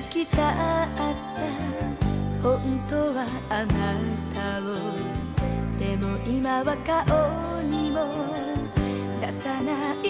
好きだった。本当はあなたを。でも今は顔にも出さない。